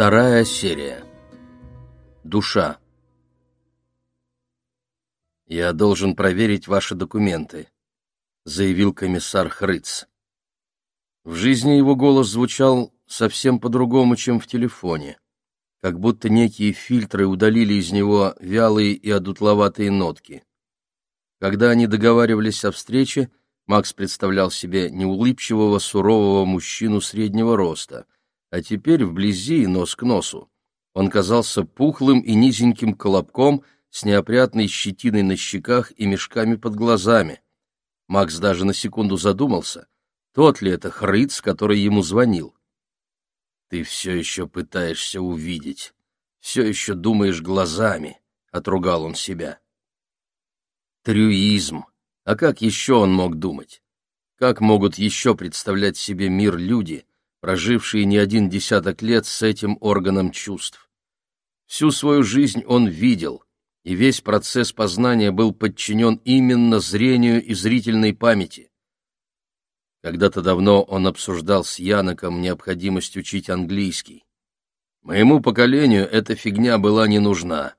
Вторая серия. Душа. «Я должен проверить ваши документы», — заявил комиссар Хрыц. В жизни его голос звучал совсем по-другому, чем в телефоне, как будто некие фильтры удалили из него вялые и одутловатые нотки. Когда они договаривались о встрече, Макс представлял себе неулыбчивого, сурового мужчину среднего роста, а теперь вблизи, нос к носу, он казался пухлым и низеньким колобком с неопрятной щетиной на щеках и мешками под глазами. Макс даже на секунду задумался, тот ли это хрыц, который ему звонил. «Ты все еще пытаешься увидеть, все еще думаешь глазами», — отругал он себя. Трюизм. А как еще он мог думать? Как могут еще представлять себе мир люди, прожившие не один десяток лет с этим органом чувств? Всю свою жизнь он видел, и весь процесс познания был подчинен именно зрению и зрительной памяти. Когда-то давно он обсуждал с Яноком необходимость учить английский. Моему поколению эта фигня была не нужна.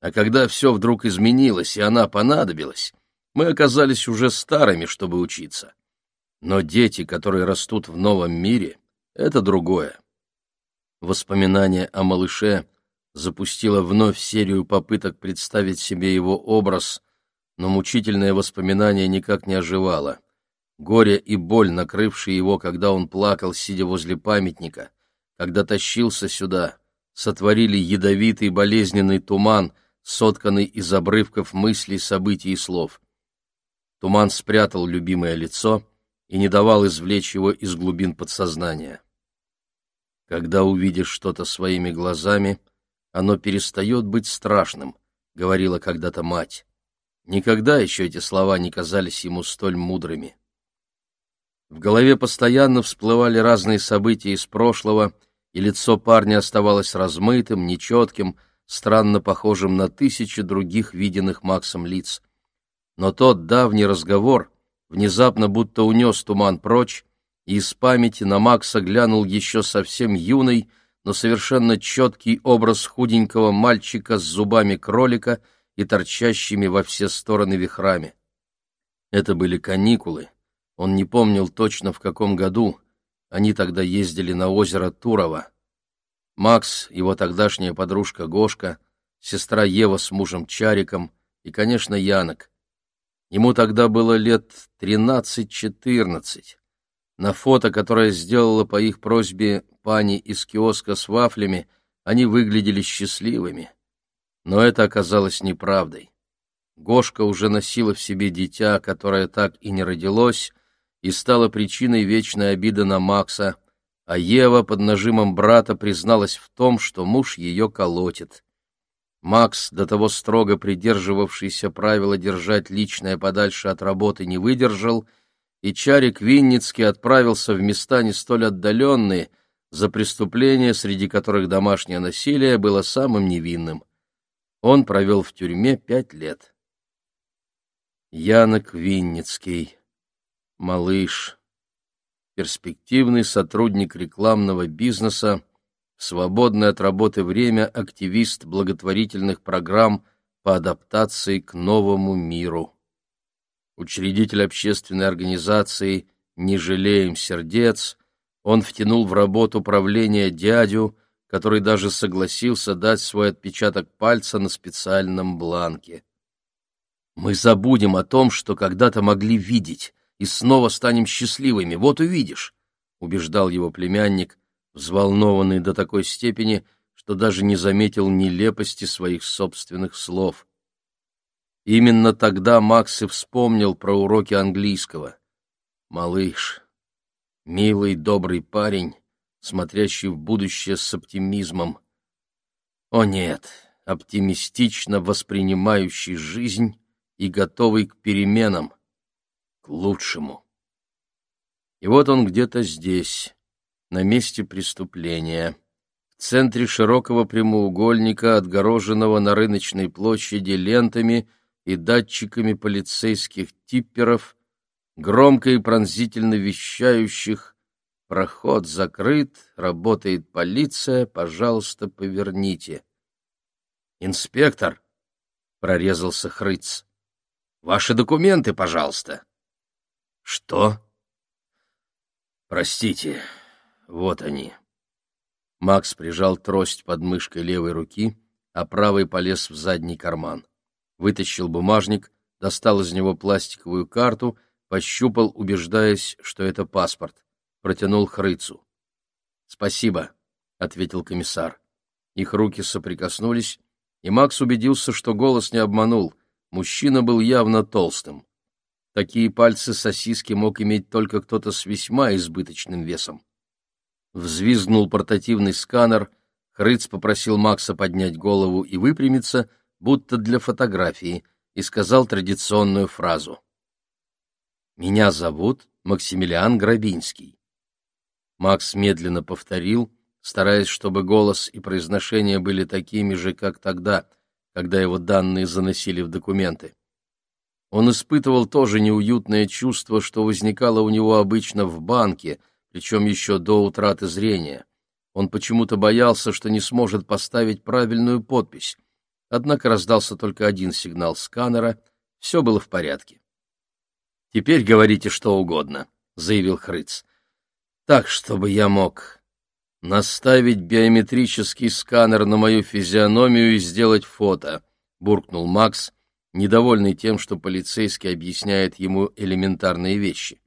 А когда все вдруг изменилось, и она понадобилась, мы оказались уже старыми, чтобы учиться. Но дети, которые растут в новом мире, — это другое. Воспоминание о малыше запустило вновь серию попыток представить себе его образ, но мучительное воспоминание никак не оживало. Горе и боль, накрывшие его, когда он плакал, сидя возле памятника, когда тащился сюда, сотворили ядовитый болезненный туман — сотканный из обрывков мыслей, событий и слов. Туман спрятал любимое лицо и не давал извлечь его из глубин подсознания. Когда увидишь что-то своими глазами, оно перестает быть страшным, говорила когда-то мать. Никогда еще эти слова не казались ему столь мудрыми. В голове постоянно всплывали разные события из прошлого, и лицо парня оставалось размытым, нечетким, странно похожим на тысячи других виденных Максом лиц. Но тот давний разговор внезапно будто унес туман прочь, и из памяти на Макса глянул еще совсем юный, но совершенно четкий образ худенького мальчика с зубами кролика и торчащими во все стороны вихрами. Это были каникулы. Он не помнил точно в каком году. Они тогда ездили на озеро Турова. Макс, его тогдашняя подружка Гошка, сестра Ева с мужем Чариком и, конечно, Янок. Ему тогда было лет тринадцать-четырнадцать. На фото, которое сделала по их просьбе пани из киоска с вафлями, они выглядели счастливыми. Но это оказалось неправдой. Гошка уже носила в себе дитя, которое так и не родилось, и стало причиной вечной обиды на Макса — а Ева под нажимом брата призналась в том, что муж ее колотит. Макс, до того строго придерживавшийся правила держать личное подальше от работы, не выдержал, и Чарик Винницкий отправился в места не столь отдаленные, за преступления, среди которых домашнее насилие было самым невинным. Он провел в тюрьме пять лет. Янок Винницкий. Малыш перспективный сотрудник рекламного бизнеса, в свободное от работы время активист благотворительных программ по адаптации к новому миру. Учредитель общественной организации «Не жалеем сердец», он втянул в работу правления дядю, который даже согласился дать свой отпечаток пальца на специальном бланке. Мы забудем о том, что когда-то могли видеть, и снова станем счастливыми, вот увидишь, — убеждал его племянник, взволнованный до такой степени, что даже не заметил нелепости своих собственных слов. Именно тогда Макс и вспомнил про уроки английского. Малыш, милый, добрый парень, смотрящий в будущее с оптимизмом. О нет, оптимистично воспринимающий жизнь и готовый к переменам лучшему. И вот он где-то здесь, на месте преступления, в центре широкого прямоугольника, отгороженного на рыночной площади лентами и датчиками полицейских типперов, громко и пронзительно вещающих Проход закрыт, работает полиция, пожалуйста, поверните. Инспектор, прорезался Хрыц. Ваши документы, пожалуйста. Что? Простите. Вот они. Макс прижал трость под мышкой левой руки, а правый полез в задний карман. Вытащил бумажник, достал из него пластиковую карту, пощупал, убеждаясь, что это паспорт протянул Хрыцу. «Спасибо», — ответил комиссар. Их руки соприкоснулись, и Макс убедился, что голос не обманул. Мужчина был явно толстым. Такие пальцы сосиски мог иметь только кто-то с весьма избыточным весом. Взвизгнул портативный сканер, Хрыц попросил Макса поднять голову и выпрямиться, будто для фотографии, и сказал традиционную фразу. «Меня зовут Максимилиан Грабинский. Макс медленно повторил, стараясь, чтобы голос и произношение были такими же, как тогда, когда его данные заносили в документы. Он испытывал тоже неуютное чувство, что возникало у него обычно в банке, причем еще до утраты зрения. Он почему-то боялся, что не сможет поставить правильную подпись. Однако раздался только один сигнал сканера, все было в порядке. «Теперь говорите что угодно», — заявил Хрыц так, чтобы я мог наставить биометрический сканер на мою физиономию и сделать фото, буркнул Макс, недовольный тем, что полицейский объясняет ему элементарные вещи.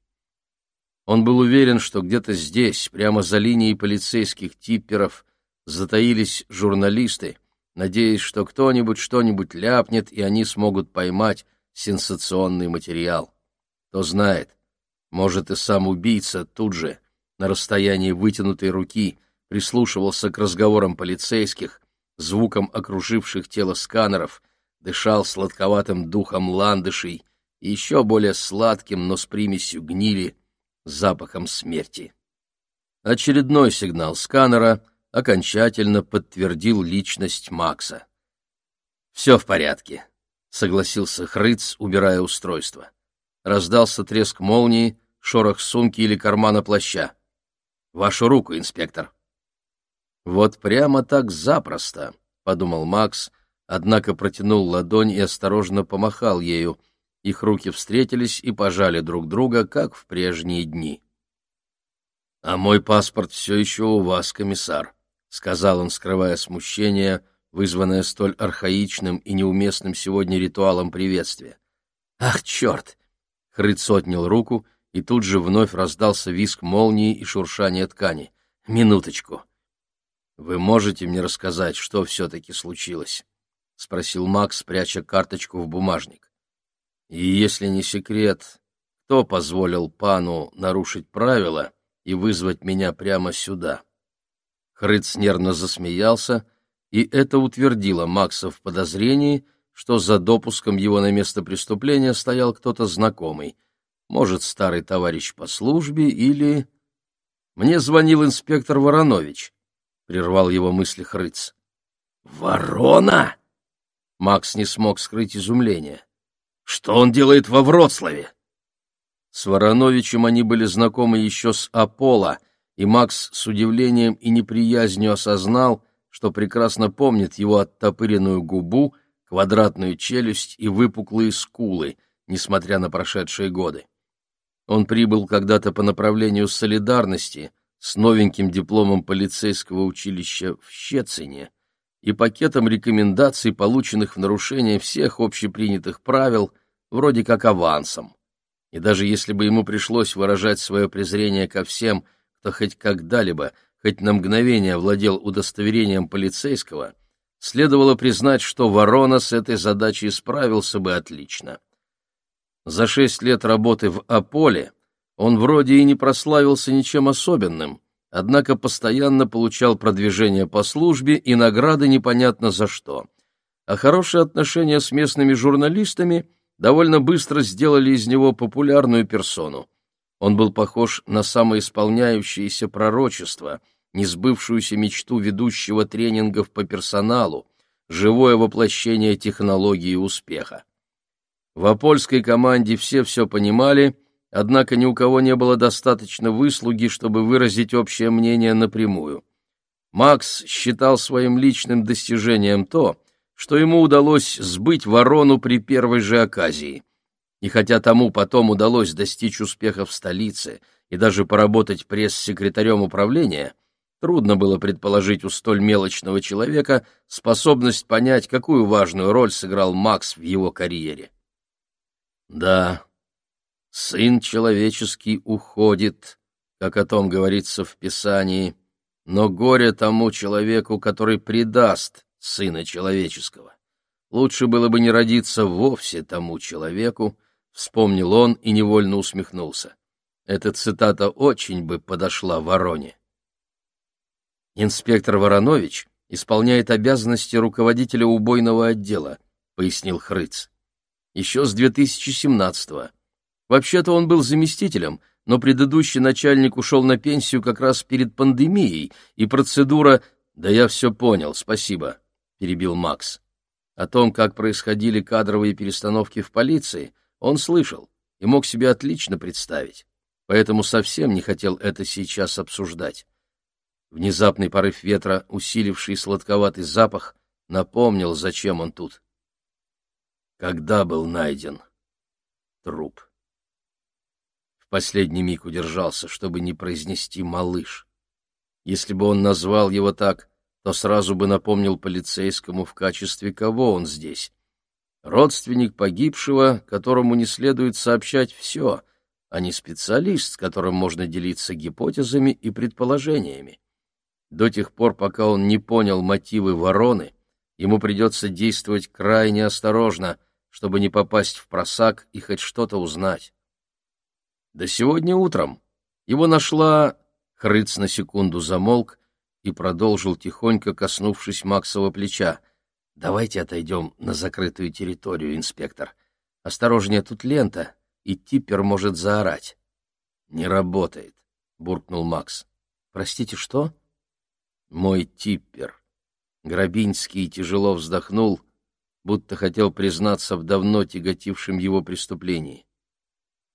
Он был уверен, что где-то здесь, прямо за линией полицейских типперов, затаились журналисты, надеясь, что кто-нибудь что-нибудь ляпнет, и они смогут поймать сенсационный материал. Кто знает, может и сам убийца тут же на расстоянии вытянутой руки, прислушивался к разговорам полицейских, звукам окруживших тело сканеров, дышал сладковатым духом ландышей и еще более сладким, но с примесью гнили, запахом смерти. Очередной сигнал сканера окончательно подтвердил личность Макса. «Все в порядке», — согласился Хрыц, убирая устройство. Раздался треск молнии, шорох сумки или кармана плаща. Вашу руку, инспектор. Вот прямо так запросто, подумал Макс, однако протянул ладонь и осторожно помахал ею. Их руки встретились и пожали друг друга, как в прежние дни. А мой паспорт все еще у вас, комиссар, сказал он, скрывая смущение, вызванное столь архаичным и неуместным сегодня ритуалом приветствия. Ах, черт! Хрыц отнял руку и тут же вновь раздался визг молнии и шуршание ткани. «Минуточку!» «Вы можете мне рассказать, что все-таки случилось?» — спросил Макс, пряча карточку в бумажник. «И если не секрет, кто позволил пану нарушить правила и вызвать меня прямо сюда?» Хрыц нервно засмеялся, и это утвердило Макса в подозрении, что за допуском его на место преступления стоял кто-то знакомый — может, старый товарищ по службе или... Мне звонил инспектор Воронович, — прервал его мысли Хрыц. «Ворона?» Макс не смог скрыть изумление. «Что он делает во Вроцлаве?» С Вороновичем они были знакомы еще с Аполло, и Макс с удивлением и неприязнью осознал, что прекрасно помнит его оттопыренную губу, квадратную челюсть и выпуклые скулы, несмотря на прошедшие годы. Он прибыл когда-то по направлению солидарности с новеньким дипломом полицейского училища в Щецине и пакетом рекомендаций, полученных в нарушение всех общепринятых правил, вроде как авансом. И даже если бы ему пришлось выражать свое презрение ко всем, кто хоть когда-либо, хоть на мгновение владел удостоверением полицейского, следовало признать, что Ворона с этой задачей справился бы отлично. За шесть лет работы в Аполе он вроде и не прославился ничем особенным, однако постоянно получал продвижение по службе и награды непонятно за что. А хорошие отношения с местными журналистами довольно быстро сделали из него популярную персону. Он был похож на самоисполняющееся пророчество, несбывшуюся мечту ведущего тренингов по персоналу, живое воплощение технологии успеха. В апольской команде все все понимали, однако ни у кого не было достаточно выслуги, чтобы выразить общее мнение напрямую. Макс считал своим личным достижением то, что ему удалось сбыть ворону при первой же оказии. И хотя тому потом удалось достичь успеха в столице и даже поработать пресс-секретарем управления, трудно было предположить у столь мелочного человека способность понять, какую важную роль сыграл Макс в его карьере. Да, сын человеческий уходит, как о том говорится в Писании, но горе тому человеку, который предаст Сына Человеческого. Лучше было бы не родиться вовсе тому человеку, вспомнил он и невольно усмехнулся. Эта цитата очень бы подошла Вороне. Инспектор Воронович исполняет обязанности руководителя убойного отдела, пояснил Хрыц. Еще с 2017-го. Вообще-то он был заместителем, но предыдущий начальник ушел на пенсию как раз перед пандемией, и процедура «Да я все понял, спасибо», — перебил Макс. О том, как происходили кадровые перестановки в полиции, он слышал и мог себе отлично представить, поэтому совсем не хотел это сейчас обсуждать. Внезапный порыв ветра, усиливший сладковатый запах, напомнил, зачем он тут. Когда был найден труп? последний миг удержался, чтобы не произнести «малыш». Если бы он назвал его так, то сразу бы напомнил полицейскому, в качестве кого он здесь. Родственник погибшего, которому не следует сообщать все, а не специалист, с которым можно делиться гипотезами и предположениями. До тех пор, пока он не понял мотивы вороны, ему придется действовать крайне осторожно, чтобы не попасть в просак и хоть что-то узнать. Да сегодня утром его нашла... Хрыц на секунду замолк и продолжил, тихонько коснувшись Максова плеча. «Давайте отойдем на закрытую территорию, инспектор. Осторожнее, тут лента, и типпер может заорать». «Не работает», — буркнул Макс. «Простите, что?» «Мой типпер». Грабинский тяжело вздохнул, будто хотел признаться в давно тяготившем его преступлении.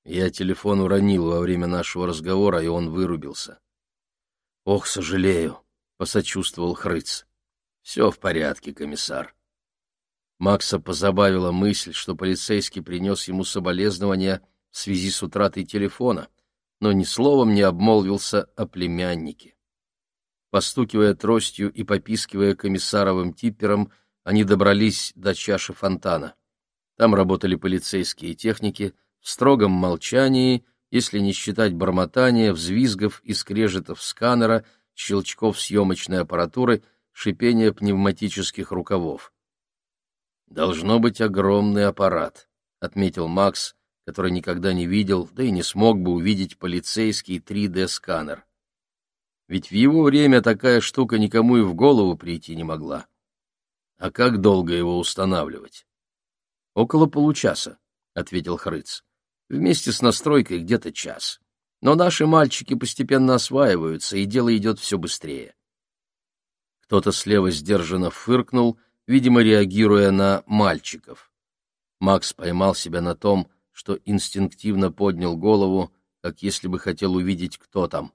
Я телефон уронил во время нашего разговора, и он вырубился. «Ох, сожалею», — посочувствовал Хрыц. «Все в порядке, комиссар». Макса позабавила мысль, что полицейский принес ему соболезнования в связи с утратой телефона, но ни словом не обмолвился о племяннике. Постукивая тростью и попискивая комиссаровым типпером, они добрались до чаши фонтана. Там работали полицейские техники — в строгом молчании, если не считать бормотания, взвизгов и скрежетов сканера, щелчков съемочной аппаратуры, шипения пневматических рукавов. «Должно быть огромный аппарат», — отметил Макс, который никогда не видел, да и не смог бы увидеть полицейский 3D-сканер. Ведь в его время такая штука никому и в голову прийти не могла. А как долго его устанавливать? — Около получаса, — ответил Хрыц. Вместе с настройкой где-то час. Но наши мальчики постепенно осваиваются, и дело идет все быстрее. Кто-то слева сдержанно фыркнул, видимо, реагируя на мальчиков. Макс поймал себя на том, что инстинктивно поднял голову, как если бы хотел увидеть, кто там.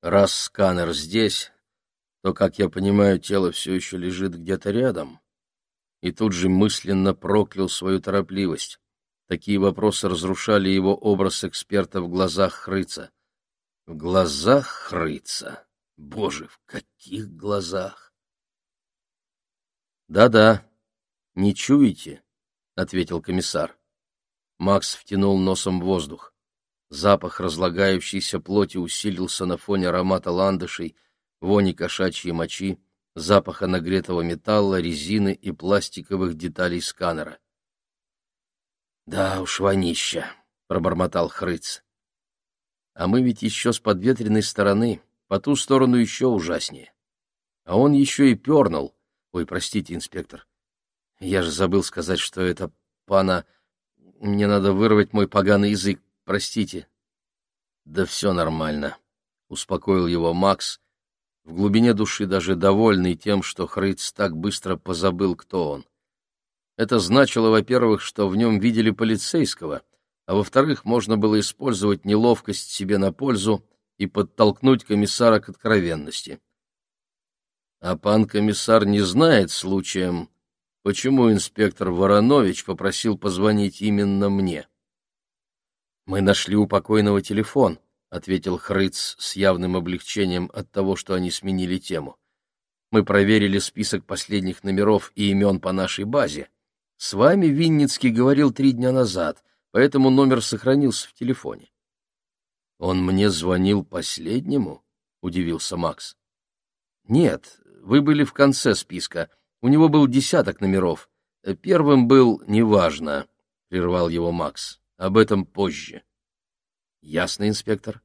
Раз сканер здесь, то, как я понимаю, тело все еще лежит где-то рядом. И тут же мысленно проклял свою торопливость. Такие вопросы разрушали его образ эксперта в глазах Хрыца. В глазах Хрыца? Боже, в каких глазах? «Да-да, не чуете?» — ответил комиссар. Макс втянул носом воздух. Запах разлагающейся плоти усилился на фоне аромата ландышей, вони кошачьей мочи, запаха нагретого металла, резины и пластиковых деталей сканера. Да уж, вонища, пробормотал Хрыц. А мы ведь еще с подветренной стороны, по ту сторону еще ужаснее. А он еще и пернул. Ой, простите, инспектор. Я же забыл сказать, что это пана... Мне надо вырвать мой поганый язык, простите. Да все нормально, — успокоил его Макс, в глубине души даже довольный тем, что Хрыц так быстро позабыл, кто он. Это значило, во-первых, что в нем видели полицейского, а во-вторых, можно было использовать неловкость себе на пользу и подтолкнуть комиссара к откровенности. А пан комиссар не знает случаем, почему инспектор Воронович попросил позвонить именно мне. «Мы нашли у покойного телефон», — ответил Хрыц с явным облегчением от того, что они сменили тему. «Мы проверили список последних номеров и имен по нашей базе. С вами Винницкий говорил три дня назад, поэтому номер сохранился в телефоне». «Он мне звонил последнему?» — удивился Макс. «Нет, вы были в конце списка. У него был десяток номеров. Первым был «Неважно», — прервал его Макс. Об этом позже. Ясно, инспектор.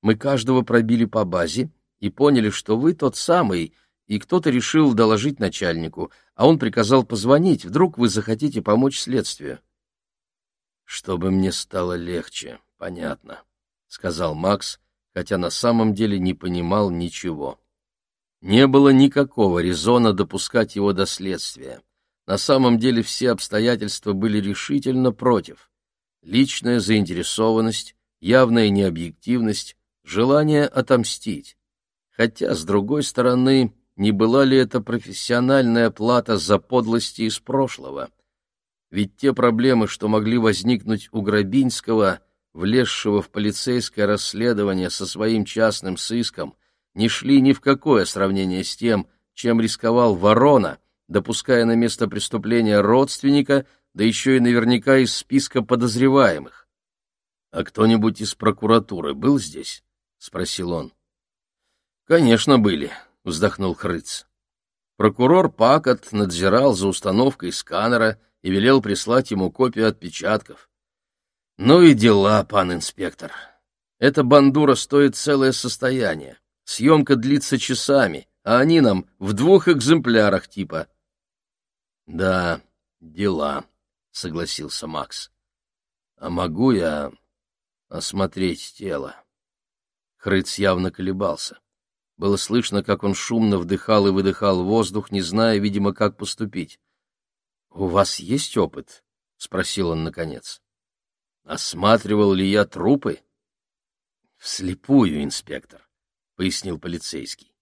Мы каждого пробили по базе и поняли, что вы тот самый, и кто-то решил доложить начальнику, а он приказал позвонить, вдруг вы захотите помочь следствию. Чтобы мне стало легче, понятно, сказал Макс, хотя на самом деле не понимал ничего. Не было никакого резона допускать его до следствия. На самом деле все обстоятельства были решительно против личная заинтересованность, явная необъективность, желание отомстить. Хотя, с другой стороны, не была ли это профессиональная плата за подлости из прошлого? Ведь те проблемы, что могли возникнуть у Грабинского, влезшего в полицейское расследование со своим частным сыском, не шли ни в какое сравнение с тем, чем рисковал Ворона, допуская на место преступления родственника, да еще и наверняка из списка подозреваемых. — А кто-нибудь из прокуратуры был здесь? — спросил он. — Конечно, были, — вздохнул Хрыц. Прокурор Пакот надзирал за установкой сканера и велел прислать ему копию отпечатков. Ну и дела, пан инспектор. Эта бандура стоит целое состояние. Съемка длится часами, а они нам в двух экземплярах типа. Да, дела. — согласился Макс. — А могу я осмотреть тело? Хрыц явно колебался. Было слышно, как он шумно вдыхал и выдыхал воздух, не зная, видимо, как поступить. — У вас есть опыт? — спросил он наконец. — Осматривал ли я трупы? — Вслепую, инспектор, — пояснил полицейский.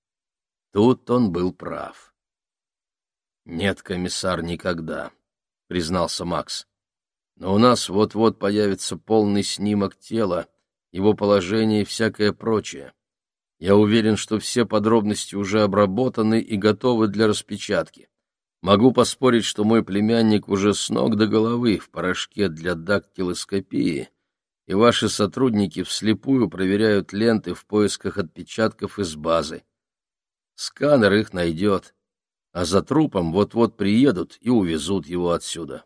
Тут он был прав. — Нет, комиссар, никогда. — признался Макс. Но у нас вот-вот появится полный снимок тела, его положение и всякое прочее. Я уверен, что все подробности уже обработаны и готовы для распечатки. Могу поспорить, что мой племянник уже с ног до головы в порошке для дактилоскопии, и ваши сотрудники вслепую проверяют ленты в поисках отпечатков из базы. Сканер их найдет а за трупом вот-вот приедут и увезут его отсюда.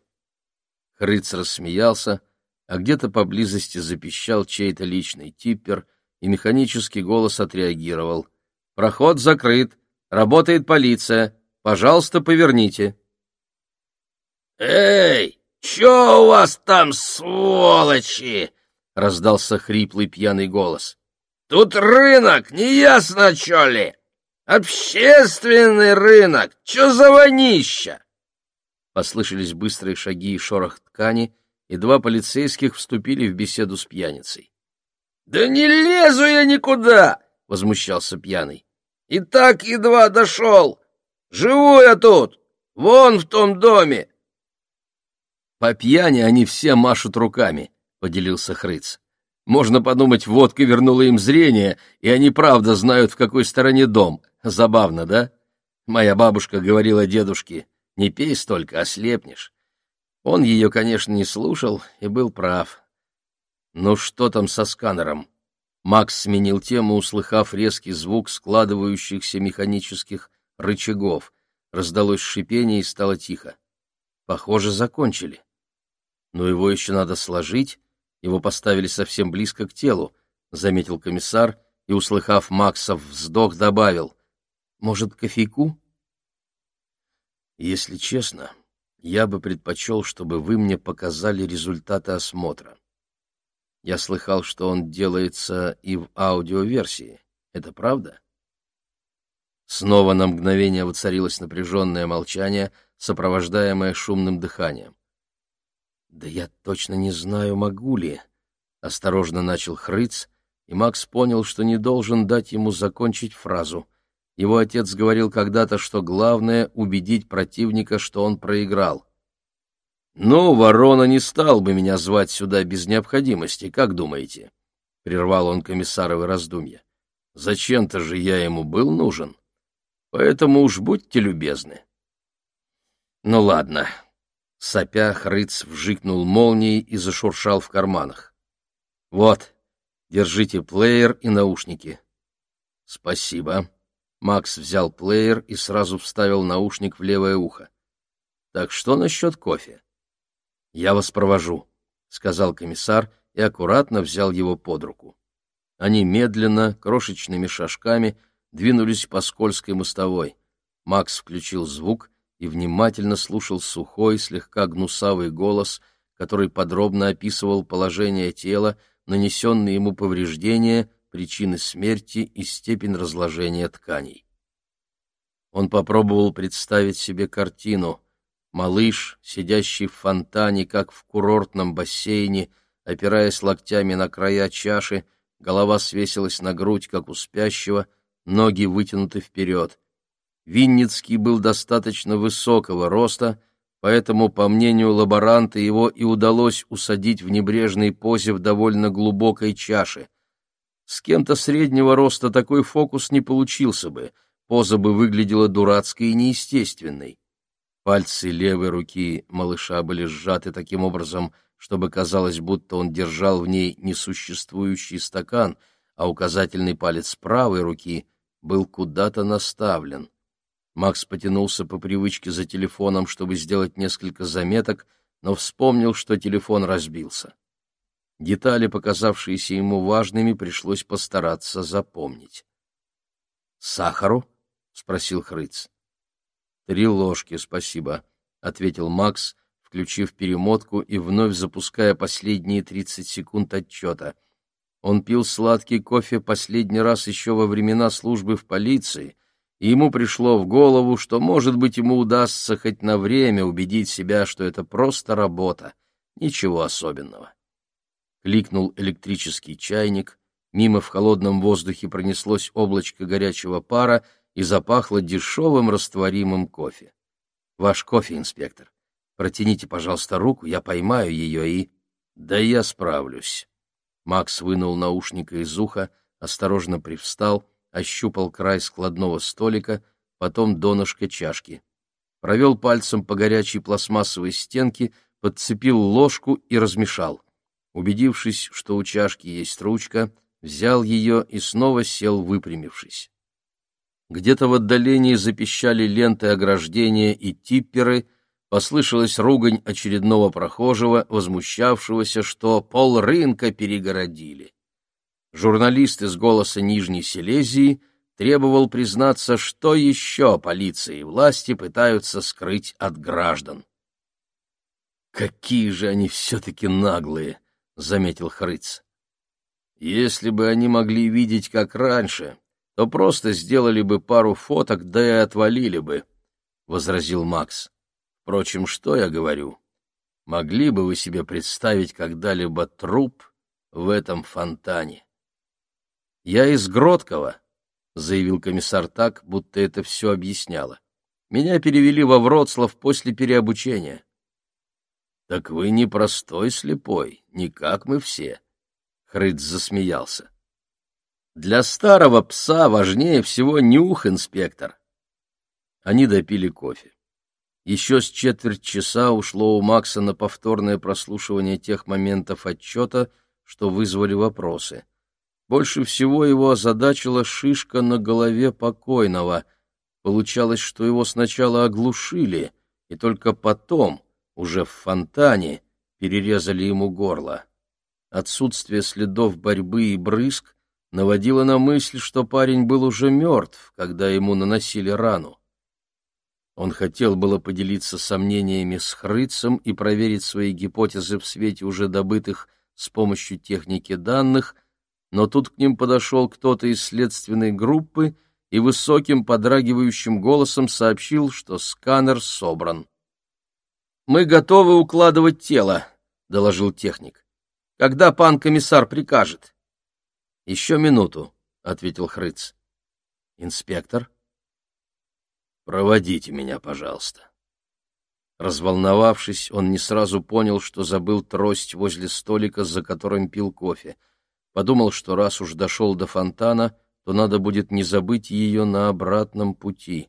Хрыц рассмеялся, а где-то поблизости запищал чей-то личный типпер, и механический голос отреагировал. «Проход закрыт. Работает полиция. Пожалуйста, поверните». «Эй, чё у вас там, сволочи?» — раздался хриплый пьяный голос. «Тут рынок, неясно чё ли?» Общественный рынок! Чё за вонища?» Послышались быстрые шаги и шорох ткани, и два полицейских вступили в беседу с пьяницей. «Да не лезу я никуда!» — возмущался пьяный. «И так едва дошел! Живу я тут! Вон в том доме!» «По пьяни они все машут руками», — поделился Хрыц. «Можно подумать, водка вернула им зрение, и они правда знают, в какой стороне дом. Забавно, да? Моя бабушка говорила дедушке, не пей столько, ослепнешь. Он ее, конечно, не слушал и был прав. Ну что там со сканером? Макс сменил тему, услыхав резкий звук складывающихся механических рычагов. Раздалось шипение и стало тихо. Похоже, закончили. Но его еще надо сложить, его поставили совсем близко к телу, — заметил комиссар и, услыхав Максов вздох, добавил — может, кофейку? Если честно, я бы предпочел, чтобы вы мне показали результаты осмотра. Я слыхал, что он делается и в аудиоверсии. Это правда? Снова на мгновение воцарилось напряженное молчание, сопровождаемое шумным дыханием. Да я точно не знаю, могу ли. Осторожно начал Хрыц, и Макс понял, что не должен дать ему закончить фразу. Его отец говорил когда-то, что главное — убедить противника, что он проиграл. «Ну, ворона не стал бы меня звать сюда без необходимости, как думаете?» — прервал он комиссаровы раздумья. «Зачем-то же я ему был нужен. Поэтому уж будьте любезны». «Ну ладно». Сопя, Хрыц вжикнул молнией и зашуршал в карманах. «Вот, держите плеер и наушники». «Спасибо». Макс взял плеер и сразу вставил наушник в левое ухо. «Так что насчет кофе?» «Я вас провожу», — сказал комиссар и аккуратно взял его под руку. Они медленно, крошечными шажками двинулись по скользкой мостовой. Макс включил звук и внимательно слушал сухой, слегка гнусавый голос, который подробно описывал положение тела, нанесенные ему повреждения, причины смерти и степень разложения тканей. Он попробовал представить себе картину — Малыш, сидящий в фонтане, как в курортном бассейне, опираясь локтями на края чаши, голова свесилась на грудь, как у спящего, ноги вытянуты вперед. Винницкий был достаточно высокого роста, поэтому, по мнению лаборанта, его и удалось усадить в небрежной позе в довольно глубокой чаше. С кем-то среднего роста такой фокус не получился бы, поза бы выглядела дурацкой и неестественной. Пальцы левой руки малыша были сжаты таким образом, чтобы казалось, будто он держал в ней несуществующий стакан, а указательный палец правой руки был куда-то наставлен. Макс потянулся по привычке за телефоном, чтобы сделать несколько заметок, но вспомнил, что телефон разбился. Детали, показавшиеся ему важными, пришлось постараться запомнить. «Сахару?» — спросил Хрыц. «Три ложки, спасибо», — ответил Макс, включив перемотку и вновь запуская последние тридцать секунд отчета. Он пил сладкий кофе последний раз еще во времена службы в полиции, и ему пришло в голову, что, может быть, ему удастся хоть на время убедить себя, что это просто работа, ничего особенного. Кликнул электрический чайник, мимо в холодном воздухе пронеслось облачко горячего пара, и запахло дешевым растворимым кофе. «Ваш кофе, инспектор. Протяните, пожалуйста, руку, я поймаю ее и...» «Да я справлюсь». Макс вынул наушника из уха, осторожно привстал, ощупал край складного столика, потом донышко чашки. Провел пальцем по горячей пластмассовой стенке, подцепил ложку и размешал. Убедившись, что у чашки есть ручка, взял ее и снова сел, выпрямившись. Где-то в отдалении запищали ленты ограждения и типперы, послышалась ругань очередного прохожего, возмущавшегося, что пол рынка перегородили. Журналист из «Голоса Нижней Силезии» требовал признаться, что еще полиция и власти пытаются скрыть от граждан. «Какие же они все-таки наглые!» — заметил Хрыц. «Если бы они могли видеть, как раньше, то просто сделали бы пару фоток, да и отвалили бы, — возразил Макс. Впрочем, что я говорю? Могли бы вы себе представить когда-либо труп в этом фонтане? — Я из Гродкова, — заявил комиссар так, будто это все объясняло. Меня перевели во Вроцлав после переобучения. — Так вы не простой слепой, не как мы все. Хрыц засмеялся. Для старого пса важнее всего нюх, инспектор. Они допили кофе. Еще с четверть часа ушло у Макса на повторное прослушивание тех моментов отчета, что вызвали вопросы. Больше всего его озадачила шишка на голове покойного. Получалось, что его сначала оглушили, и только потом, уже в фонтане, перерезали ему горло. Отсутствие следов борьбы и брызг наводило на мысль, что парень был уже мертв, когда ему наносили рану. Он хотел было поделиться сомнениями с Хрыцем и проверить свои гипотезы в свете уже добытых с помощью техники данных, но тут к ним подошел кто-то из следственной группы и высоким подрагивающим голосом сообщил, что сканер собран. «Мы готовы укладывать тело», — доложил техник. — Когда пан комиссар прикажет? — Еще минуту, — ответил Хрыц. — Инспектор? — Проводите меня, пожалуйста. Разволновавшись, он не сразу понял, что забыл трость возле столика, за которым пил кофе. Подумал, что раз уж дошел до фонтана, то надо будет не забыть ее на обратном пути.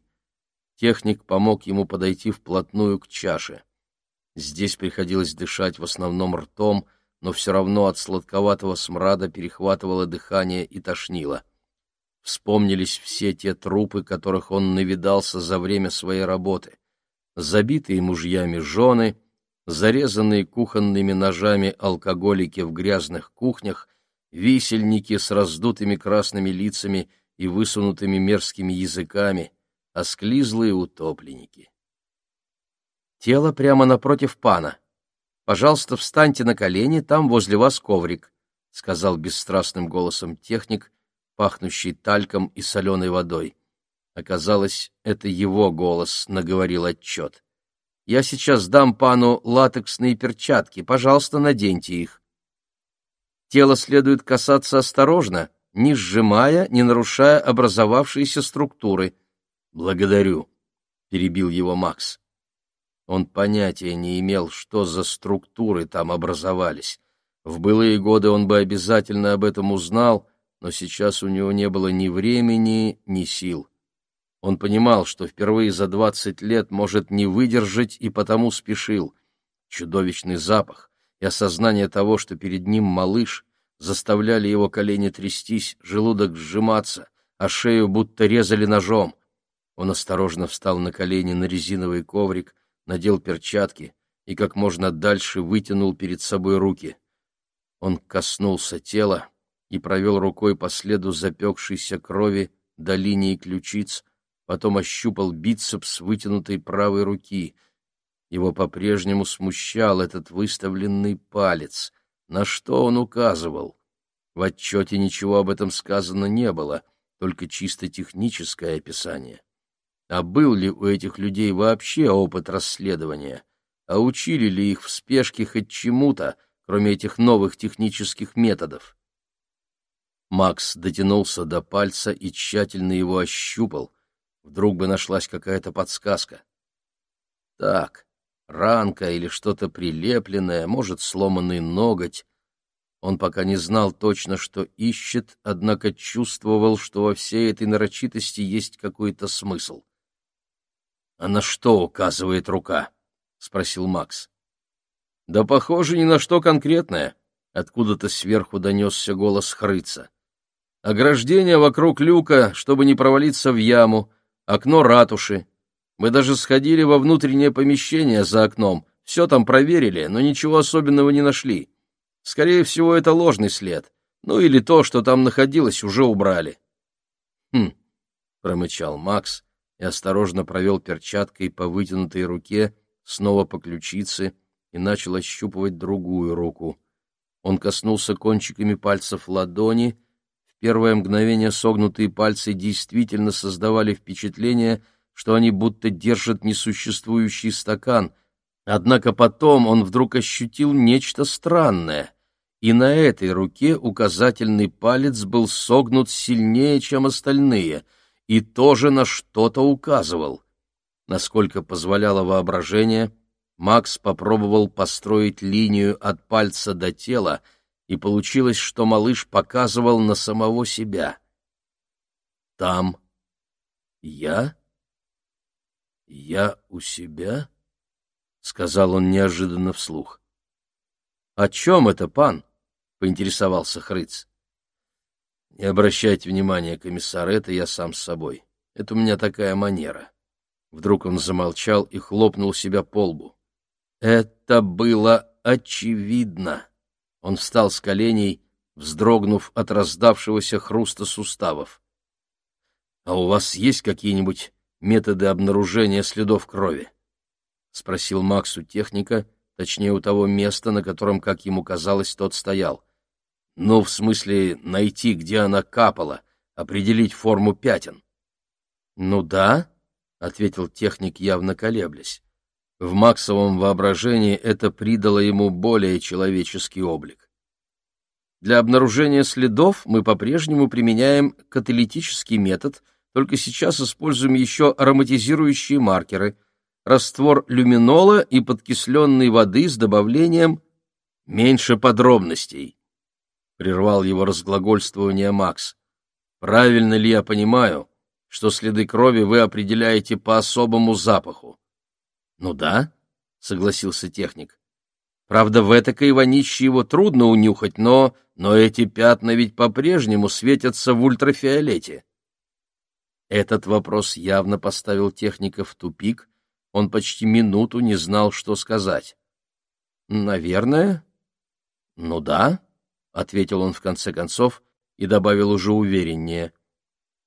Техник помог ему подойти вплотную к чаше. Здесь приходилось дышать в основном ртом, но все равно от сладковатого смрада перехватывало дыхание и тошнило. Вспомнились все те трупы, которых он навидался за время своей работы забитые мужьями жены, зарезанные кухонными ножами алкоголики в грязных кухнях, висельники с раздутыми красными лицами и высунутыми мерзкими языками, осклизлые утопленники. Тело прямо напротив пана. Пожалуйста, встаньте на колени, там возле вас коврик, — сказал бесстрастным голосом техник, пахнущий тальком и соленой водой. Оказалось, это его голос наговорил отчет. «Я сейчас дам пану латексные перчатки. Пожалуйста, наденьте их». Тело следует касаться осторожно, не сжимая, не нарушая образовавшиеся структуры. «Благодарю», — перебил его Макс. Он понятия не имел, что за структуры там образовались. В былые годы он бы обязательно об этом узнал, но сейчас у него не было ни времени, ни сил. Он понимал, что впервые за двадцать лет может не выдержать и потому спешил. Чудовищный запах и осознание того, что перед ним малыш, заставляли его колени трястись, желудок сжиматься, а шею будто резали ножом. Он осторожно встал на колени на резиновый коврик, надел перчатки и как можно дальше вытянул перед собой руки. Он коснулся тела и провел рукой по следу запекшейся крови до линии ключиц, потом ощупал бицепс вытянутой правой руки. Его по-прежнему смущал этот выставленный палец. На что он указывал? В отчете ничего об этом сказано не было, только чисто техническое описание. А был ли у этих людей вообще опыт расследования? А учили ли их в спешке хоть чему-то, кроме этих новых технических методов? Макс дотянулся до пальца и тщательно его ощупал, Вдруг бы нашлась какая-то подсказка. Так, ранка или что-то прилепленное, может, сломанный ноготь. Он пока не знал точно, что ищет, однако чувствовал, что во всей этой нарочитости есть какой-то смысл. — А на что указывает рука? — спросил Макс. — Да, похоже, ни на что конкретное. Откуда-то сверху донесся голос хрыца. Ограждение вокруг люка, чтобы не провалиться в яму, окно ратуши. Мы даже сходили во внутреннее помещение за окном, все там проверили, но ничего особенного не нашли. Скорее всего, это ложный след. Ну или то, что там находилось, уже убрали. «Хм», — промычал Макс и осторожно провел перчаткой по вытянутой руке, снова по ключице, и начал ощупывать другую руку. Он коснулся кончиками пальцев ладони первое мгновение согнутые пальцы действительно создавали впечатление, что они будто держат несуществующий стакан, однако потом он вдруг ощутил нечто странное, и на этой руке указательный палец был согнут сильнее, чем остальные, и тоже на что-то указывал. Насколько позволяло воображение, Макс попробовал построить линию от пальца до тела — и получилось, что малыш показывал на самого себя. «Там я? Я у себя?» — сказал он неожиданно вслух. «О чем это, пан?» — поинтересовался Хрыц. «Не обращайте внимания, комиссар, это я сам с собой. Это у меня такая манера». Вдруг он замолчал и хлопнул себя по лбу. «Это было очевидно!» Он встал с коленей, вздрогнув от раздавшегося хруста суставов. — А у вас есть какие-нибудь методы обнаружения следов крови? — спросил Макс у техника, точнее, у того места, на котором, как ему казалось, тот стоял. — Ну, в смысле, найти, где она капала, определить форму пятен. — Ну да, — ответил техник, явно колеблясь. — В Максовом воображении это придало ему более человеческий облик. Для обнаружения следов мы по-прежнему применяем каталитический метод, только сейчас используем еще ароматизирующие маркеры, раствор люминола и подкисленной воды с добавлением меньше подробностей. Прервал его разглагольствование Макс. Правильно ли я понимаю, что следы крови вы определяете по особому запаху? Ну да, согласился техник. Правда, в этакой вонище его трудно унюхать, но... но эти пятна ведь по-прежнему светятся в ультрафиолете. Этот вопрос явно поставил техника в тупик, он почти минуту не знал, что сказать. «Наверное?» «Ну да», — ответил он в конце концов и добавил уже увереннее.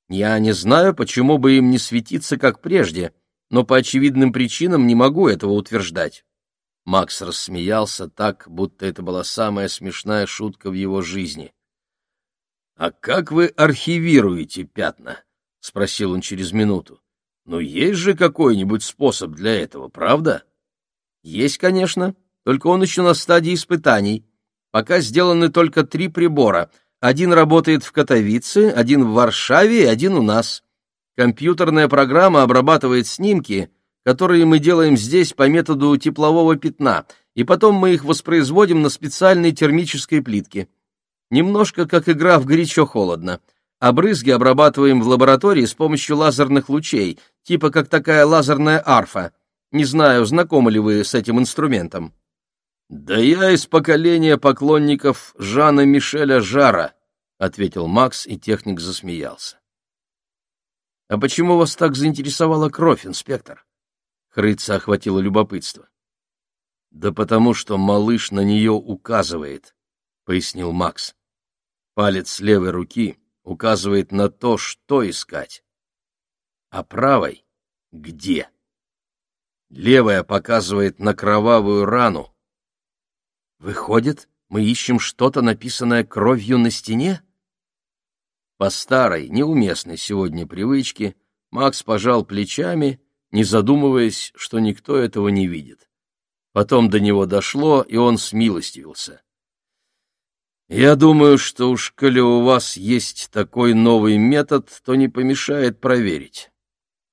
«Я не знаю, почему бы им не светиться, как прежде, но по очевидным причинам не могу этого утверждать». Макс рассмеялся так, будто это была самая смешная шутка в его жизни. «А как вы архивируете пятна?» — спросил он через минуту. «Ну, есть же какой-нибудь способ для этого, правда?» «Есть, конечно, только он еще на стадии испытаний. Пока сделаны только три прибора. Один работает в Катовице, один в Варшаве и один у нас. Компьютерная программа обрабатывает снимки, которые мы делаем здесь по методу теплового пятна, и потом мы их воспроизводим на специальной термической плитке. Немножко как игра в горячо-холодно. А обрабатываем в лаборатории с помощью лазерных лучей, типа как такая лазерная арфа. Не знаю, знакомы ли вы с этим инструментом. «Да я из поколения поклонников Жана Мишеля Жара», — ответил Макс, и техник засмеялся. «А почему вас так заинтересовала кровь, инспектор?» Хрыца охватило любопытство. «Да потому что малыш на нее указывает», — пояснил Макс. Палец левой руки указывает на то, что искать, а правой — где. Левая показывает на кровавую рану, Выходит, мы ищем что-то, написанное кровью на стене? По старой, неуместной сегодня привычке Макс пожал плечами, не задумываясь, что никто этого не видит. Потом до него дошло, и он смилостивился. «Я думаю, что уж коли у вас есть такой новый метод, то не помешает проверить.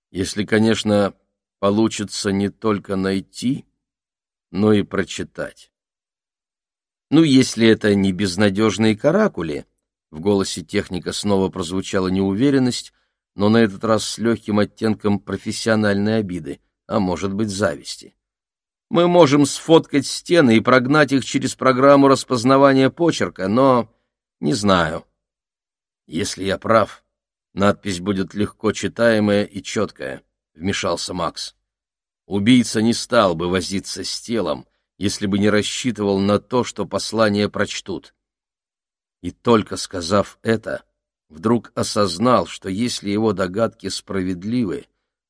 Если, конечно, получится не только найти, но и прочитать». Ну, если это не безнадежные каракули, в голосе техника снова прозвучала неуверенность, но на этот раз с легким оттенком профессиональной обиды, а может быть зависти. Мы можем сфоткать стены и прогнать их через программу распознавания почерка, но не знаю. Если я прав, надпись будет легко читаемая и четкая, — вмешался Макс. Убийца не стал бы возиться с телом, если бы не рассчитывал на то, что послание прочтут. И только сказав это, вдруг осознал, что если его догадки справедливы,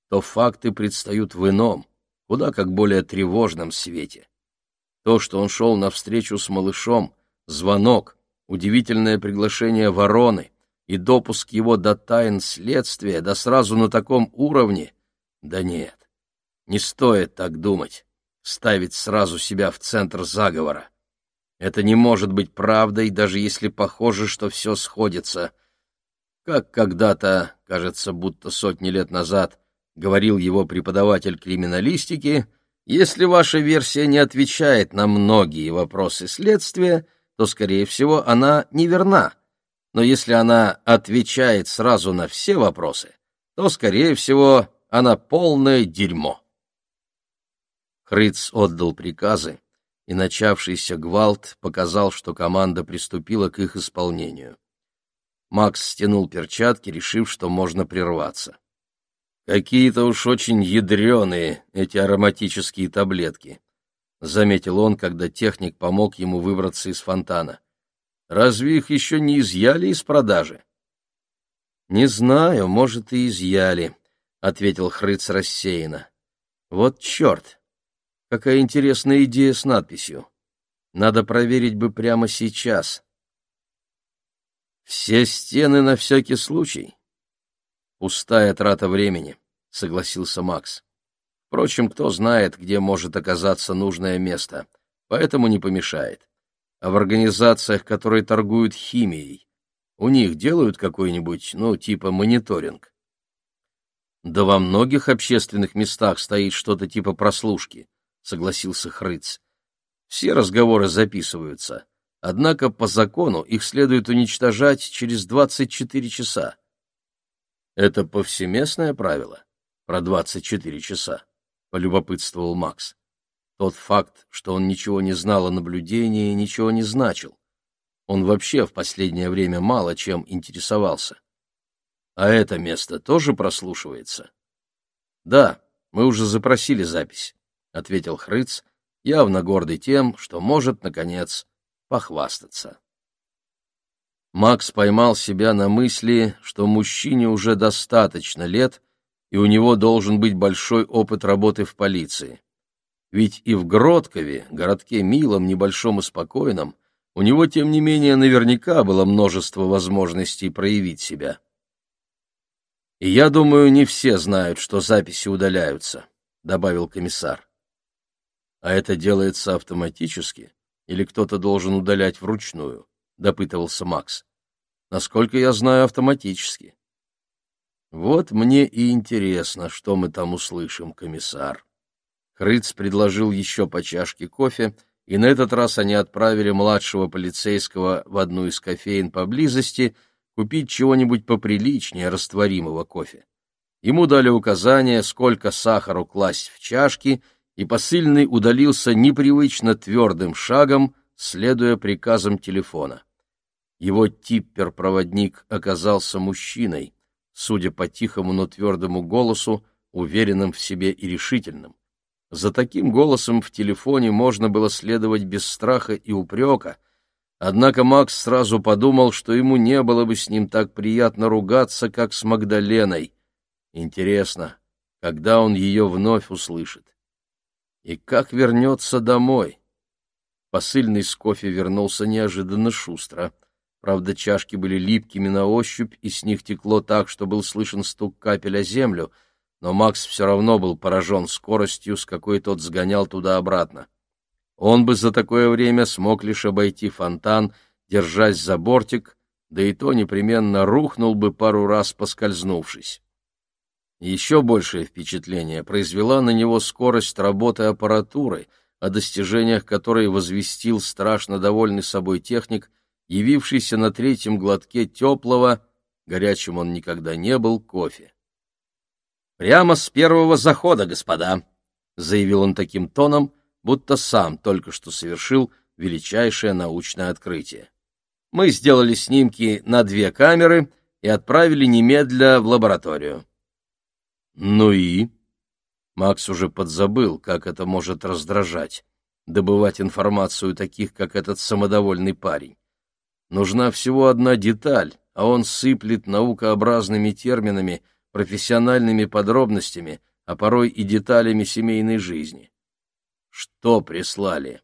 то факты предстают в ином, куда как более тревожном свете. То, что он шел навстречу с малышом, звонок, удивительное приглашение вороны и допуск его до тайн следствия, да сразу на таком уровне, да нет, не стоит так думать ставить сразу себя в центр заговора. Это не может быть правдой, даже если похоже, что все сходится. Как когда-то, кажется, будто сотни лет назад, говорил его преподаватель криминалистики, если ваша версия не отвечает на многие вопросы следствия, то, скорее всего, она неверна. Но если она отвечает сразу на все вопросы, то, скорее всего, она полное дерьмо. Хрыц отдал приказы, и начавшийся гвалт показал, что команда приступила к их исполнению. Макс стянул перчатки, решив, что можно прерваться. «Какие-то уж очень ядреные эти ароматические таблетки», — заметил он, когда техник помог ему выбраться из фонтана. «Разве их еще не изъяли из продажи?» «Не знаю, может, и изъяли», — ответил Хрыц рассеянно. «Вот черт! Какая интересная идея с надписью. Надо проверить бы прямо сейчас. Все стены на всякий случай. Пустая трата времени, согласился Макс. Впрочем, кто знает, где может оказаться нужное место, поэтому не помешает. А в организациях, которые торгуют химией, у них делают какой-нибудь, ну, типа мониторинг. Да во многих общественных местах стоит что-то типа прослушки, согласился Хрыц. Все разговоры записываются, однако по закону их следует уничтожать через 24 часа. Это повсеместное правило про 24 часа, полюбопытствовал Макс. Тот факт, что он ничего не знал о наблюдении, ничего не значил. Он вообще в последнее время мало чем интересовался. А это место тоже прослушивается? Да, мы уже запросили запись, ответил Хрыц, явно гордый тем, что может наконец похвастаться. Макс поймал себя на мысли, что мужчине уже достаточно лет, и у него должен быть большой опыт работы в полиции. Ведь и в Гродкове, городке милом, небольшом и спокойном, у него, тем не менее, наверняка было множество возможностей проявить себя. И я думаю, не все знают, что записи удаляются, добавил комиссар. А это делается автоматически или кто-то должен удалять вручную? допытывался Макс. Насколько я знаю, автоматически. Вот мне и интересно, что мы там услышим, комиссар. Хрыц предложил еще по чашке кофе, и на этот раз они отправили младшего полицейского в одну из кофеин поблизости, купить чего-нибудь поприличнее растворимого кофе. Ему дали указание, сколько сахару класть в чашки, и посыльный удалился непривычно твердым шагом, следуя приказам телефона. Его типпер-проводник оказался мужчиной, судя по тихому, но твердому голосу, уверенным в себе и решительным. За таким голосом в телефоне можно было следовать без страха и упрека, Однако Макс сразу подумал, что ему не было бы с ним так приятно ругаться, как с Магдаленой. Интересно, когда он ее вновь услышит? И как вернется домой? Посыльный с кофе вернулся неожиданно шустро. Правда, чашки были липкими на ощупь, и с них текло так, что был слышен стук капель о землю, но Макс все равно был поражен скоростью, с какой тот сгонял туда-обратно. Он бы за такое время смог лишь обойти фонтан, держась за бортик, да и то непременно рухнул бы пару раз, поскользнувшись. Еще большее впечатление произвела на него скорость работы аппаратуры, о достижениях которой возвестил страшно довольный собой техник, явившийся на третьем глотке теплого, горячим он никогда не был, кофе. «Прямо с первого захода, господа!» — заявил он таким тоном, будто сам только что совершил величайшее научное открытие. Мы сделали снимки на две камеры и отправили немедля в лабораторию. Ну и? Макс уже подзабыл, как это может раздражать, добывать информацию таких, как этот самодовольный парень. Нужна всего одна деталь, а он сыплет наукообразными терминами, профессиональными подробностями, а порой и деталями семейной жизни. Что прислали?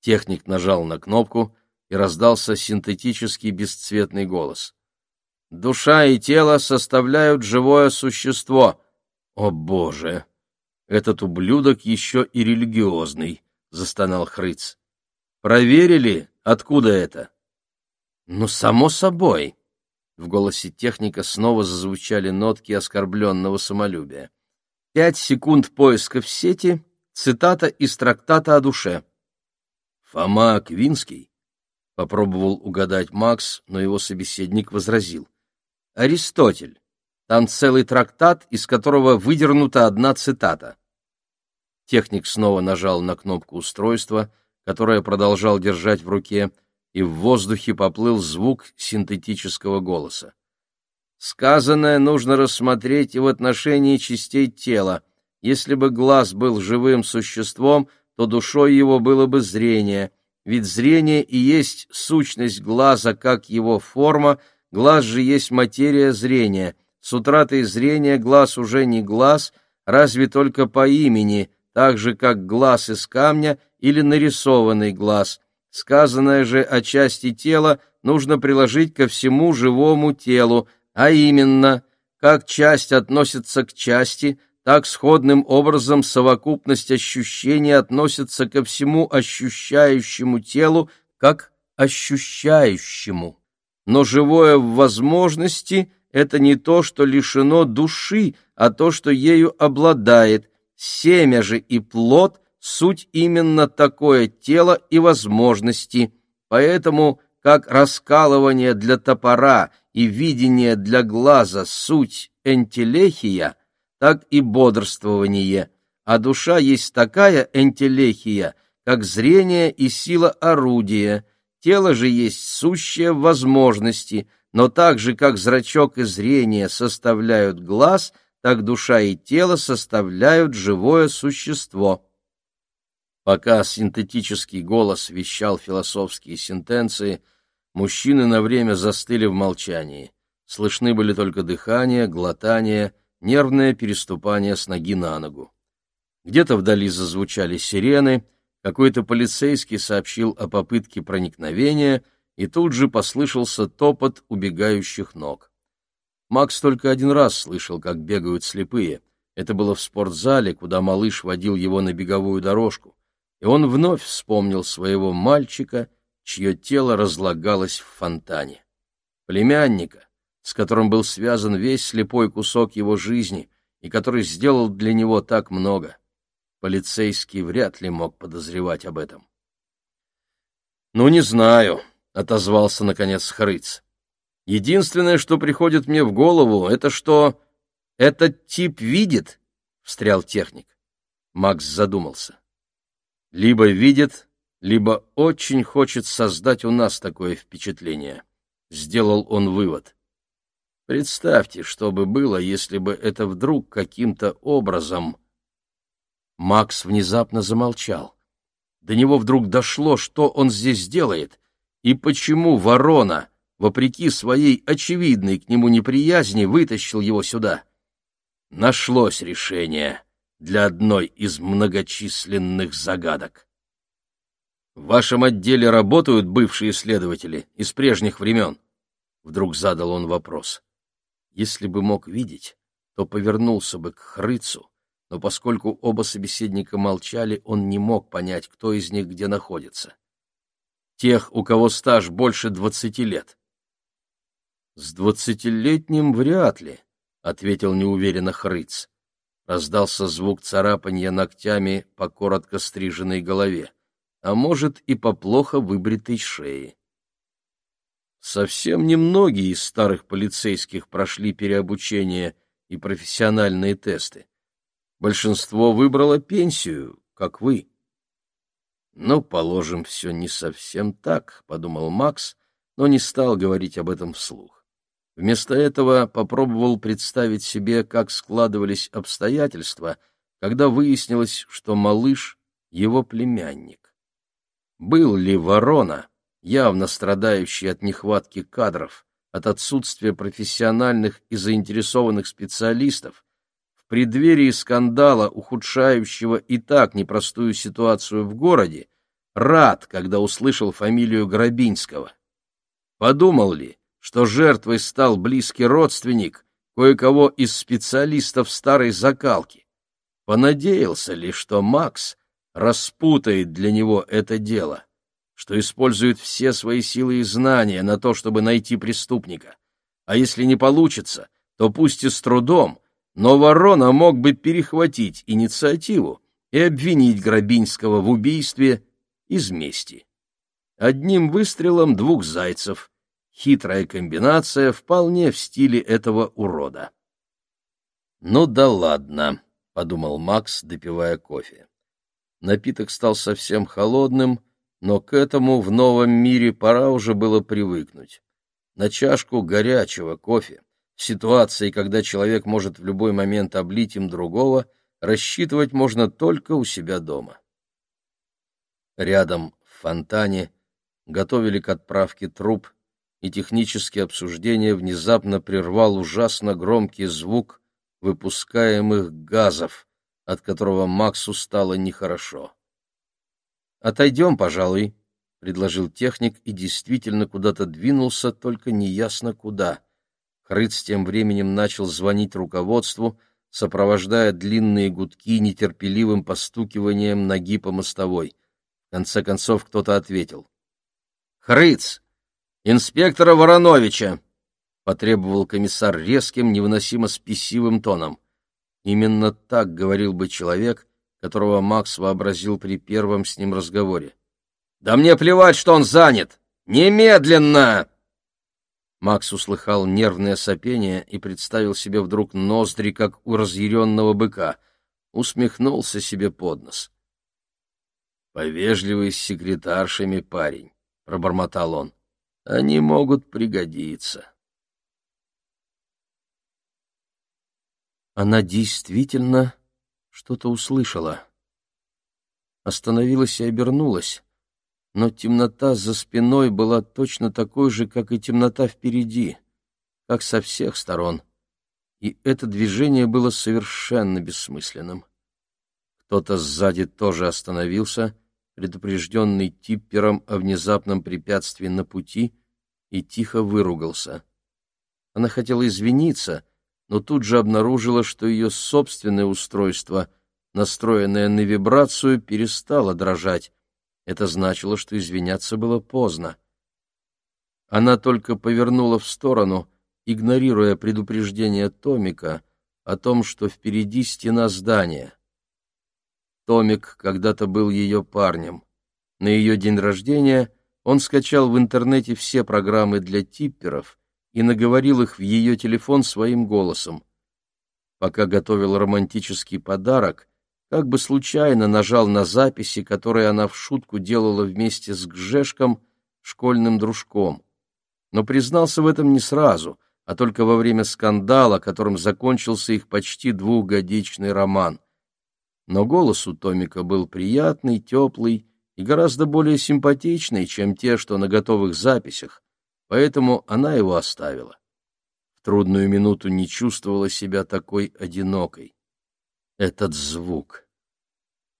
Техник нажал на кнопку, и раздался синтетический бесцветный голос. Душа и тело составляют живое существо. О, боже! Этот ублюдок еще и религиозный, застонал Хрыц. Проверили, откуда это? Ну, само собой. В голосе техника снова зазвучали нотки оскорбленного самолюбия. Пять секунд поиска в сети, Цитата из трактата о душе. Фома Аквинский попробовал угадать Макс, но его собеседник возразил. Аристотель. Там целый трактат, из которого выдернута одна цитата. Техник снова нажал на кнопку устройства, которое продолжал держать в руке, и в воздухе поплыл звук синтетического голоса. Сказанное нужно рассмотреть и в отношении частей тела, если бы глаз был живым существом, то душой его было бы зрение, ведь зрение и есть сущность глаза, как его форма, глаз же есть материя зрения. С утратой зрения глаз уже не глаз, разве только по имени, так же, как глаз из камня или нарисованный глаз. Сказанное же о части тела нужно приложить ко всему живому телу, а именно, как часть относится к части – так сходным образом совокупность ощущений относится ко всему ощущающему телу как ощущающему. Но живое в возможности — это не то, что лишено души, а то, что ею обладает. Семя же и плод — суть именно такое тело и возможности. Поэтому, как раскалывание для топора и видение для глаза суть энтелехия, так и бодрствование, а душа есть такая энтелехия, как зрение и сила орудия, тело же есть сущее возможности, но так же, как зрачок и зрение составляют глаз, так душа и тело составляют живое существо. Пока синтетический голос вещал философские сентенции, мужчины на время застыли в молчании. Слышны были только дыхание, глотание, нервное переступание с ноги на ногу. Где-то вдали зазвучали сирены, какой-то полицейский сообщил о попытке проникновения, и тут же послышался топот убегающих ног. Макс только один раз слышал, как бегают слепые. Это было в спортзале, куда малыш водил его на беговую дорожку. И он вновь вспомнил своего мальчика, чье тело разлагалось в фонтане. Племянника, с которым был связан весь слепой кусок его жизни и который сделал для него так много. Полицейский вряд ли мог подозревать об этом. «Ну, не знаю», — отозвался, наконец, Хрыц. «Единственное, что приходит мне в голову, это что этот тип видит», — встрял техник. Макс задумался. «Либо видит, либо очень хочет создать у нас такое впечатление», — сделал он вывод. Представьте, что бы было, если бы это вдруг каким-то образом... Макс внезапно замолчал. До него вдруг дошло, что он здесь делает, и почему ворона, вопреки своей очевидной к нему неприязни, вытащил его сюда. Нашлось решение для одной из многочисленных загадок. В вашем отделе работают бывшие следователи из прежних времен? Вдруг задал он вопрос. Если бы мог видеть, то повернулся бы к Хрыцу, но поскольку оба собеседника молчали, он не мог понять, кто из них где находится. Тех, у кого стаж больше двадцати лет. «С двадцатилетним вряд ли», — ответил неуверенно Хрыц. Раздался звук царапанья ногтями по коротко стриженной голове, а может и по плохо выбритой шее. Совсем немногие из старых полицейских прошли переобучение и профессиональные тесты. Большинство выбрало пенсию, как вы. «Ну, положим, все не совсем так», — подумал Макс, но не стал говорить об этом вслух. Вместо этого попробовал представить себе, как складывались обстоятельства, когда выяснилось, что малыш — его племянник. Был ли ворона явно страдающий от нехватки кадров, от отсутствия профессиональных и заинтересованных специалистов, преддверии скандала, ухудшающего и так непростую ситуацию в городе, рад, когда услышал фамилию Грабинского. Подумал ли, что жертвой стал близкий родственник кое-кого из специалистов старой закалки? Понадеялся ли, что Макс распутает для него это дело? что использует все свои силы и знания на то, чтобы найти преступника. А если не получится, то пусть и с трудом, но Ворона мог бы перехватить инициативу и обвинить Грабинского в убийстве из мести. Одним выстрелом двух зайцев. Хитрая комбинация вполне в стиле этого урода. «Ну да ладно», — подумал Макс, допивая кофе. Напиток стал совсем холодным, но к этому в новом мире пора уже было привыкнуть. На чашку горячего кофе, ситуации, когда человек может в любой момент облить им другого, рассчитывать можно только у себя дома. Рядом в фонтане готовили к отправке труп, и технические обсуждения внезапно прервал ужасно громкий звук выпускаемых газов, от которого Максу стало нехорошо. «Отойдем, пожалуй», — предложил техник и действительно куда-то двинулся, только неясно куда. Хрыц тем временем начал звонить руководству, сопровождая длинные гудки нетерпеливым постукиванием ноги по мостовой. В конце концов кто-то ответил. «Хрыц! Инспектора Вороновича!» — потребовал комиссар резким, невыносимо спесивым тоном. Именно так говорил бы человек, которого Макс вообразил при первом с ним разговоре. «Да мне плевать, что он занят! Немедленно!» Макс услыхал нервное сопение и представил себе вдруг ноздри, как у разъяренного быка. Усмехнулся себе под нос. «Повежливый с секретаршами парень», — пробормотал он. «Они могут пригодиться». Она действительно что-то услышала. Остановилась и обернулась но темнота за спиной была точно такой же, как и темнота впереди, как со всех сторон, и это движение было совершенно бессмысленным. Кто-то сзади тоже остановился, предупрежденный типпером о внезапном препятствии на пути, и тихо выругался. Она хотела извиниться, но тут же обнаружила, что ее собственное устройство, настроенное на вибрацию, перестало дрожать, это значило, что извиняться было поздно. Она только повернула в сторону, игнорируя предупреждение Томика о том, что впереди стена здания. Томик когда-то был ее парнем. На ее день рождения он скачал в интернете все программы для типперов и наговорил их в ее телефон своим голосом. Пока готовил романтический подарок, как бы случайно нажал на записи, которые она в шутку делала вместе с Гжешком, школьным дружком. Но признался в этом не сразу, а только во время скандала, которым закончился их почти двухгодичный роман. Но голос у Томика был приятный, теплый и гораздо более симпатичный, чем те, что на готовых записях, поэтому она его оставила. В трудную минуту не чувствовала себя такой одинокой этот звук.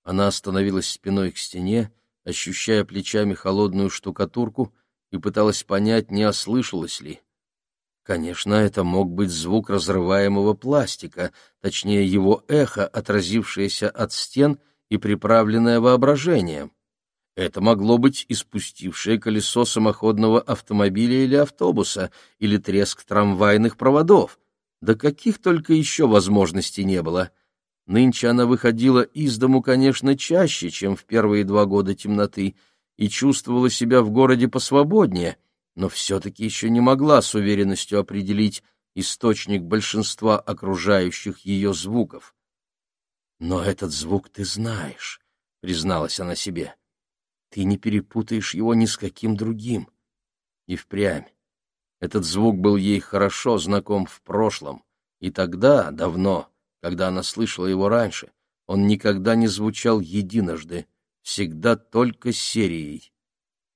Она остановилась спиной к стене, ощущая плечами холодную штукатурку, и пыталась понять, не ослышалась ли. Конечно, это мог быть звук разрываемого пластика, точнее его эхо, отразившееся от стен и приправленное воображением. Это могло быть испустившее колесо самоходного автомобиля или автобуса, или треск трамвайных проводов. Да каких только еще возможностей не было. Нынче она выходила из дому, конечно, чаще, чем в первые два года темноты, и чувствовала себя в городе посвободнее, но все-таки еще не могла с уверенностью определить источник большинства окружающих ее звуков. «Но этот звук ты знаешь», — призналась она себе. «Ты не перепутаешь его ни с каким другим». И впрямь. Этот звук был ей хорошо знаком в прошлом, и тогда, давно, когда она слышала его раньше, он никогда не звучал единожды, всегда только серией.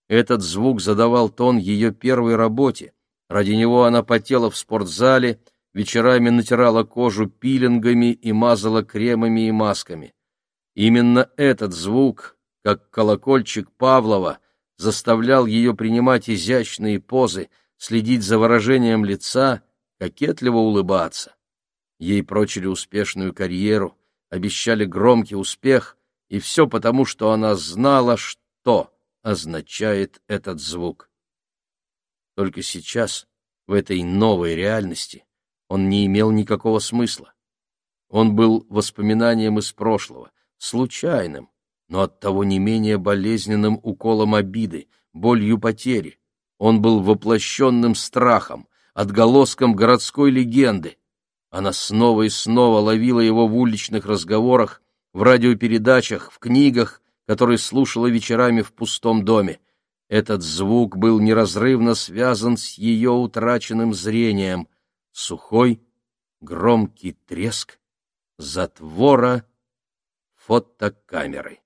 Этот звук задавал тон ее первой работе. Ради него она потела в спортзале, вечерами натирала кожу пилингами и мазала кремами и масками. Именно этот звук, как колокольчик Павлова, заставлял ее принимать изящные позы, следить за выражением лица, кокетливо улыбаться. Ей прочили успешную карьеру, обещали громкий успех, и все потому, что она знала, что означает этот звук. Только сейчас, в этой новой реальности, он не имел никакого смысла. Он был воспоминанием из прошлого, случайным, но оттого не менее болезненным уколом обиды, болью потери. Он был воплощенным страхом, отголоском городской легенды, она снова и снова ловила его в уличных разговорах, в радиопередачах, в книгах, которые слушала вечерами в пустом доме. Этот звук был неразрывно связан с ее утраченным зрением. Сухой, громкий треск затвора фотокамеры.